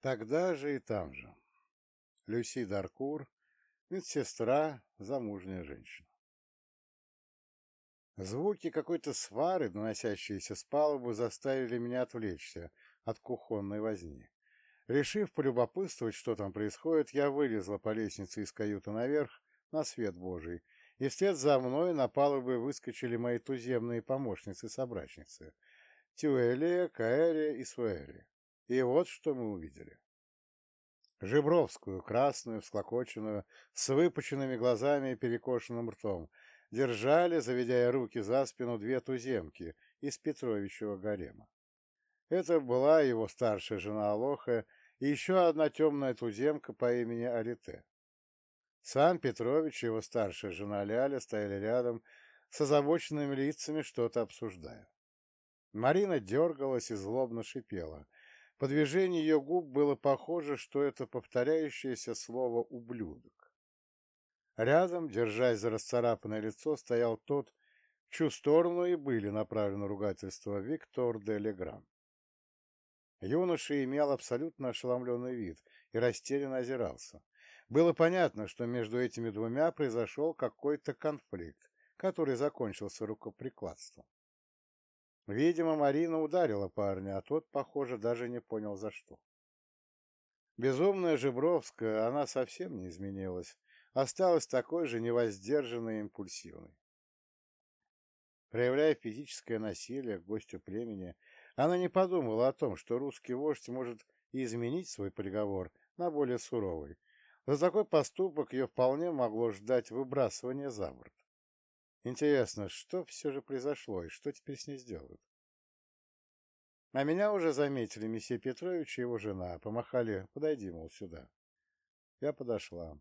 Тогда же и там же. Люси Даркур, медсестра, замужняя женщина. Звуки какой-то свары, доносящиеся с палубы, заставили меня отвлечься от кухонной возни. Решив полюбопытствовать, что там происходит, я вылезла по лестнице из каюты наверх на свет Божий, и вслед за мной на палубы выскочили мои туземные помощницы-собрачницы — Тюэлия, Каэрия и Суэри. И вот что мы увидели. Жибровскую, красную, всклокоченную, с выпученными глазами и перекошенным ртом, держали, заведя руки за спину, две туземки из Петровичева гарема. Это была его старшая жена Алоха и еще одна темная туземка по имени Алите. Сам Петрович и его старшая жена Ляля стояли рядом с озабоченными лицами, что-то обсуждая. Марина дергалась и злобно шипела. По движению ее губ было похоже, что это повторяющееся слово «ублюдок». Рядом, держась за расцарапанное лицо, стоял тот, в чью сторону и были направлены ругательства Виктор де Легран. Юноша имел абсолютно ошеломленный вид и растерянно озирался. Было понятно, что между этими двумя произошел какой-то конфликт, который закончился рукоприкладством. Видимо, Марина ударила парня, а тот, похоже, даже не понял за что. Безумная Жибровская, она совсем не изменилась, осталась такой же невоздержанной и импульсивной. Проявляя физическое насилие к гостю племени, она не подумала о том, что русский вождь может изменить свой приговор на более суровый, за такой поступок ее вполне могло ждать выбрасывание за борт. Интересно, что все же произошло и что теперь с ней сделают? А меня уже заметили месье Петрович и его жена, помахали, подойди, мол, сюда. Я подошла.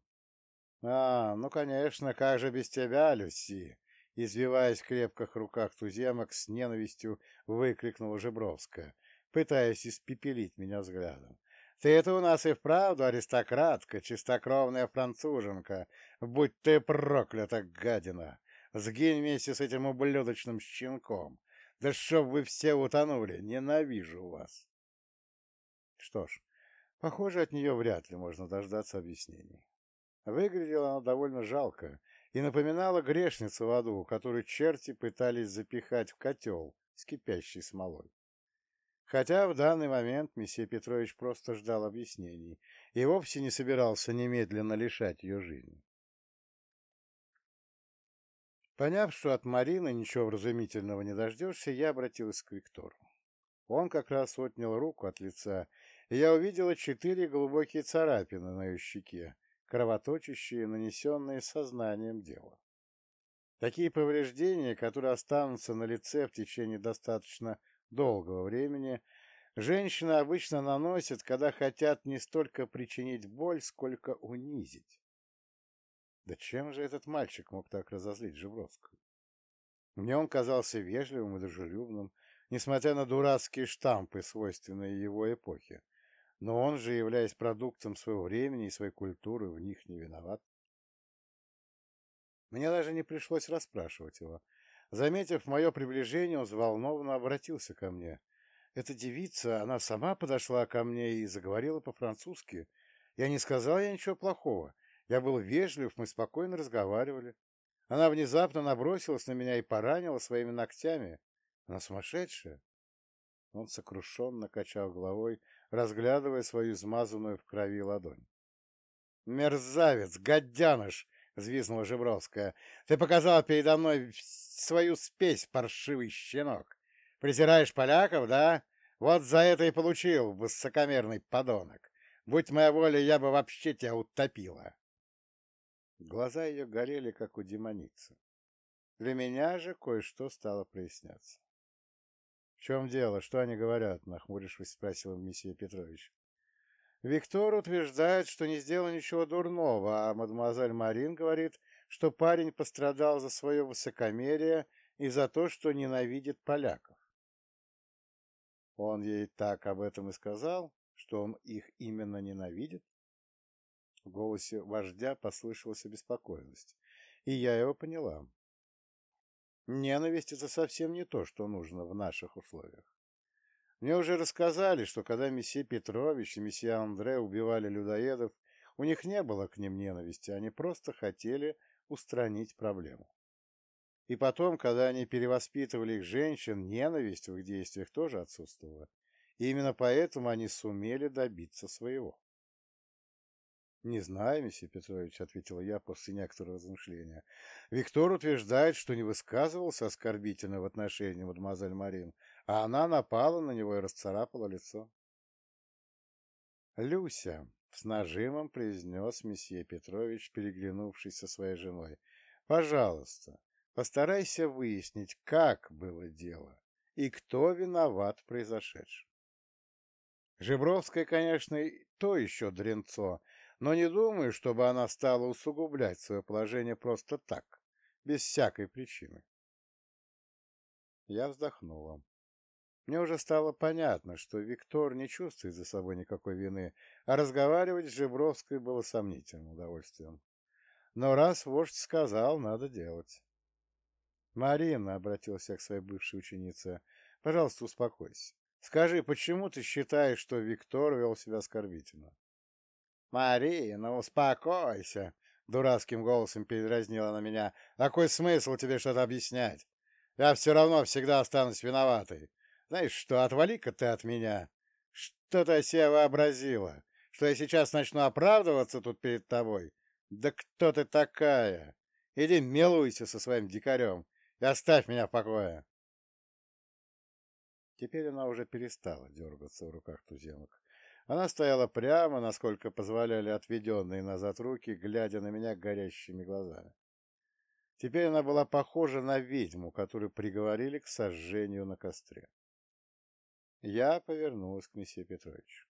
А, ну, конечно, как же без тебя, Люси? Извиваясь в крепких руках туземок, с ненавистью выкрикнула Жебровская, пытаясь испепелить меня взглядом. Ты это у нас и вправду аристократка, чистокровная француженка. Будь ты проклята, гадина! Сгинь вместе с этим ублюдочным щенком. Да чтоб вы все утонули, ненавижу вас. Что ж, похоже, от нее вряд ли можно дождаться объяснений. Выглядела она довольно жалко и напоминала грешницу в аду, которую черти пытались запихать в котел с кипящей смолой. Хотя в данный момент месье Петрович просто ждал объяснений и вовсе не собирался немедленно лишать ее жизни. Поняв, что от Марины ничего вразумительного не дождешься, я обратилась к Виктору. Он как раз отнял руку от лица, и я увидела четыре глубокие царапины на ее щеке, кровоточащие, нанесенные сознанием дела. Такие повреждения, которые останутся на лице в течение достаточно долгого времени женщины обычно наносят, когда хотят не столько причинить боль, сколько унизить. Да чем же этот мальчик мог так разозлить Жебровскую? Мне он казался вежливым и дружелюбным, несмотря на дурацкие штампы, свойственные его эпохе. Но он же, являясь продуктом своего времени и своей культуры, в них не виноват. Мне даже не пришлось расспрашивать его. Заметив мое приближение, он взволнованно обратился ко мне. Эта девица, она сама подошла ко мне и заговорила по-французски. Я не сказал ей ничего плохого. Я был вежлив, мы спокойно разговаривали. Она внезапно набросилась на меня и поранила своими ногтями. Она сумасшедшая. Он сокрушенно качал головой, разглядывая свою измазанную в крови ладонь. «Мерзавец! Гадяныш! взвизгнула Жебровская. «Ты показал передо мной свою спесь, паршивый щенок. Презираешь поляков, да? Вот за это и получил, высокомерный подонок. Будь моя воля, я бы вообще тебя утопила». Глаза ее горели, как у демоницы. Для меня же кое-что стало проясняться. — В чем дело? Что они говорят? — нахмурившись, спросил месье Петрович. Виктор утверждает, что не сделал ничего дурного, а мадемуазель Марин говорит, что парень пострадал за свое высокомерие и за то, что ненавидит поляков. Он ей так об этом и сказал, что он их именно ненавидит? В голосе вождя послышалась обеспокоенность, и я его поняла. Ненависть — это совсем не то, что нужно в наших условиях. Мне уже рассказали, что когда месье Петрович и месье Андре убивали людоедов, у них не было к ним ненависти, они просто хотели устранить проблему. И потом, когда они перевоспитывали их женщин, ненависть в их действиях тоже отсутствовала. И именно поэтому они сумели добиться своего. «Не знаю, месье Петрович», — ответила я после некоторого размышления. «Виктор утверждает, что не высказывался оскорбительно в отношении мадемуазель Марин, а она напала на него и расцарапала лицо». «Люся», — с нажимом произнес месье Петрович, переглянувшись со своей женой, — «пожалуйста, постарайся выяснить, как было дело и кто виноват в произошедшем. Жебровская, конечно, то еще дренцо, но не думаю, чтобы она стала усугублять свое положение просто так, без всякой причины. Я вздохнула. Мне уже стало понятно, что Виктор не чувствует за собой никакой вины, а разговаривать с Жебровской было сомнительным удовольствием. Но раз вождь сказал, надо делать. «Марина», — обратился я к своей бывшей ученице, — «пожалуйста, успокойся. Скажи, почему ты считаешь, что Виктор вел себя оскорбительно?» «Марина, успокойся!» — дурацким голосом передразнила на меня. «Какой смысл тебе что-то объяснять? Я все равно всегда останусь виноватой. Знаешь что, отвали-ка ты от меня. Что ты себе вообразила? Что я сейчас начну оправдываться тут перед тобой? Да кто ты такая? Иди милуйся со своим дикарем и оставь меня в покое!» Теперь она уже перестала дергаться в руках туземок. Она стояла прямо, насколько позволяли отведенные назад руки, глядя на меня горящими глазами. Теперь она была похожа на ведьму, которую приговорили к сожжению на костре. Я повернулась к месье Петровичу.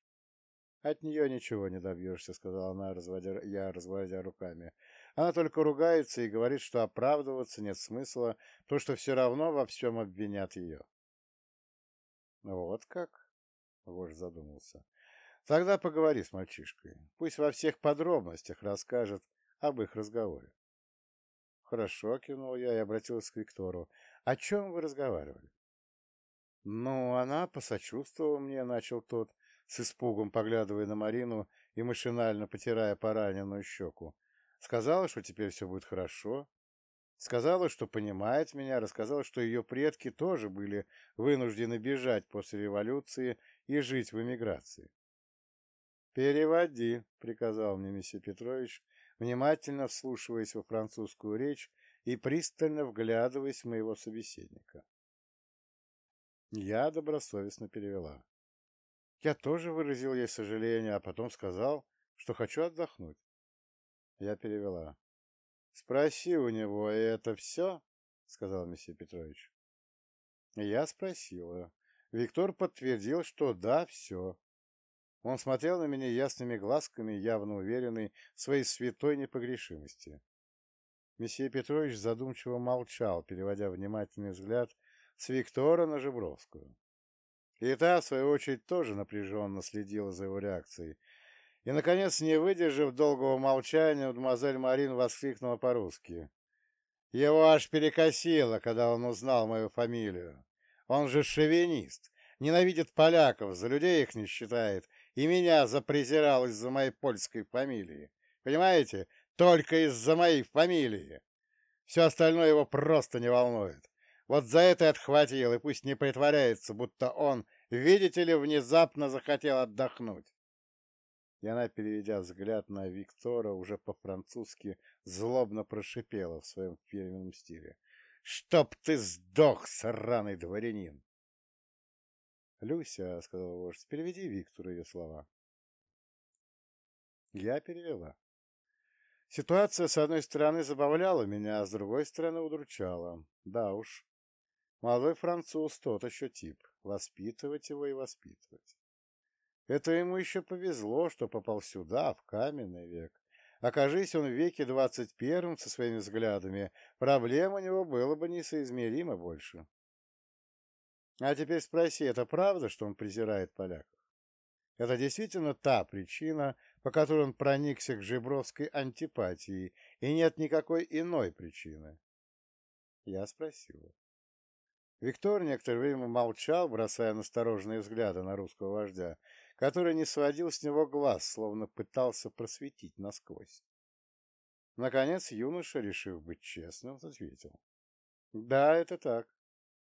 «От нее ничего не добьешься», — сказала она, разводя, я разводя руками. «Она только ругается и говорит, что оправдываться нет смысла, то, что все равно во всем обвинят ее». «Вот как?» — вождь задумался. Тогда поговори с мальчишкой. Пусть во всех подробностях расскажет об их разговоре. Хорошо, кивнул я и обратился к Виктору. О чем вы разговаривали? Ну, она посочувствовала мне, начал тот, с испугом поглядывая на Марину и машинально потирая пораненную щеку. Сказала, что теперь все будет хорошо. Сказала, что понимает меня, рассказала, что ее предки тоже были вынуждены бежать после революции и жить в эмиграции. «Переводи», — приказал мне месье Петрович, внимательно вслушиваясь во французскую речь и пристально вглядываясь в моего собеседника. Я добросовестно перевела. Я тоже выразил ей сожаление, а потом сказал, что хочу отдохнуть. Я перевела. «Спроси у него, и это все?» — сказал месье Петрович. Я спросила. Виктор подтвердил, что да, все. Он смотрел на меня ясными глазками, явно уверенный в своей святой непогрешимости. Месье Петрович задумчиво молчал, переводя внимательный взгляд с Виктора на Жебровскую. И та, в свою очередь, тоже напряженно следила за его реакцией. И, наконец, не выдержав долгого молчания, мадемуазель Марин воскликнула по-русски. Его аж перекосило, когда он узнал мою фамилию. Он же шовинист, ненавидит поляков, за людей их не считает и меня запрезирал из-за моей польской фамилии. Понимаете? Только из-за моей фамилии. Все остальное его просто не волнует. Вот за это и отхватил, и пусть не притворяется, будто он, видите ли, внезапно захотел отдохнуть. И она, переведя взгляд на Виктора, уже по-французски злобно прошипела в своем фирменном стиле. «Чтоб ты сдох, сраный дворянин!» «Люся», — сказал вождь, — «переведи Виктору ее слова». Я перевела. Ситуация, с одной стороны, забавляла меня, а с другой стороны, удручала. Да уж, молодой француз тот еще тип. Воспитывать его и воспитывать. Это ему еще повезло, что попал сюда, в каменный век. Окажись он в веке двадцать первом со своими взглядами, проблем у него было бы несоизмеримо больше. А теперь спроси, это правда, что он презирает поляков? Это действительно та причина, по которой он проникся к Жебровской антипатии, и нет никакой иной причины? Я спросила. Виктор некоторое время молчал, бросая настороженные взгляды на русского вождя, который не сводил с него глаз, словно пытался просветить насквозь. Наконец юноша, решив быть честным, ответил. «Да, это так.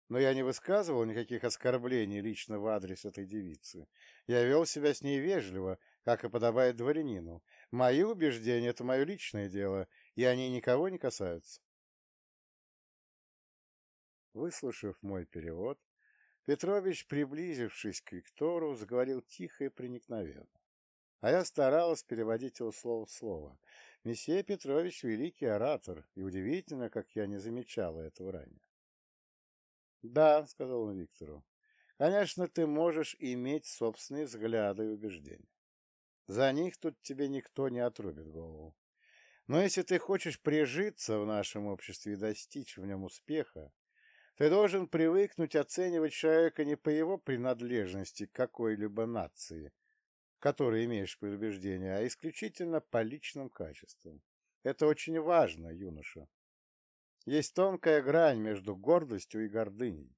Но я не высказывал никаких оскорблений лично в адрес этой девицы. Я вел себя с ней вежливо, как и подобает дворянину. Мои убеждения — это мое личное дело, и они никого не касаются. Выслушав мой перевод, Петрович, приблизившись к Виктору, заговорил тихо и проникновенно. А я старалась переводить его слово в слово. Месье Петрович — великий оратор, и удивительно, как я не замечала этого ранее. «Да», — сказал он Виктору, — «конечно, ты можешь иметь собственные взгляды и убеждения. За них тут тебе никто не отрубит голову. Но если ты хочешь прижиться в нашем обществе и достичь в нем успеха, ты должен привыкнуть оценивать человека не по его принадлежности к какой-либо нации, которой имеешь предубеждение, а исключительно по личным качествам. Это очень важно, юноша. Есть тонкая грань между гордостью и гордыней.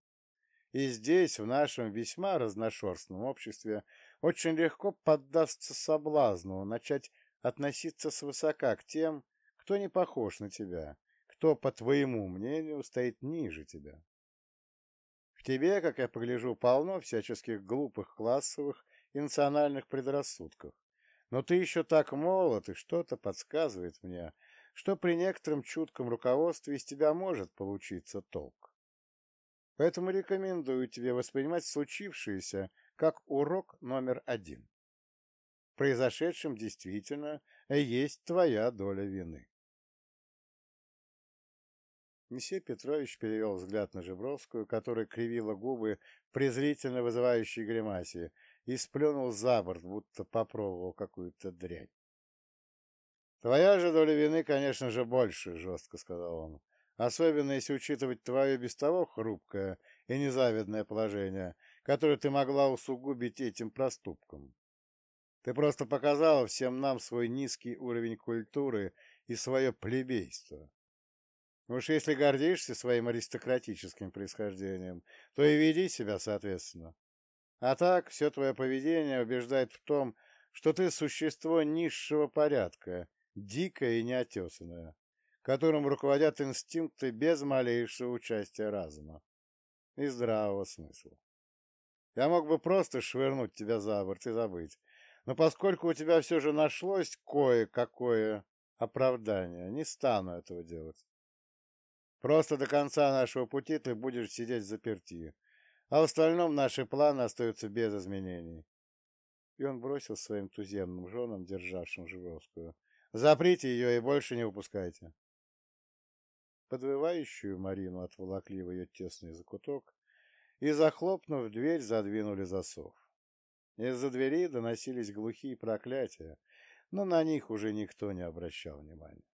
И здесь, в нашем весьма разношерстном обществе, очень легко поддастся соблазну начать относиться свысока к тем, кто не похож на тебя, кто, по твоему мнению, стоит ниже тебя. В тебе, как я погляжу, полно всяческих глупых классовых и национальных предрассудков. Но ты еще так молод, и что-то подсказывает мне, что при некотором чутком руководстве из тебя может получиться толк. Поэтому рекомендую тебе воспринимать случившееся как урок номер один. В произошедшем действительно есть твоя доля вины. Месье Петрович перевел взгляд на Жебровскую, которая кривила губы презрительно вызывающей гримасе, и сплюнул за борт, будто попробовал какую-то дрянь. «Твоя же доля вины, конечно же, больше», — жестко сказал он. «Особенно, если учитывать твое без того хрупкое и незавидное положение, которое ты могла усугубить этим проступком. Ты просто показала всем нам свой низкий уровень культуры и свое плебейство. Уж если гордишься своим аристократическим происхождением, то и веди себя соответственно. А так, все твое поведение убеждает в том, что ты существо низшего порядка, дикое и неотесанное, которым руководят инстинкты без малейшего участия разума и здравого смысла. Я мог бы просто швырнуть тебя за борт и забыть, но поскольку у тебя все же нашлось кое-какое оправдание, не стану этого делать. Просто до конца нашего пути ты будешь сидеть заперти, а в остальном наши планы остаются без изменений. И он бросил своим туземным женам, державшим Живровскую. Заприте ее и больше не выпускайте. Подвывающую Марину отволокли в ее тесный закуток и, захлопнув дверь, задвинули засов. Из-за двери доносились глухие проклятия, но на них уже никто не обращал внимания.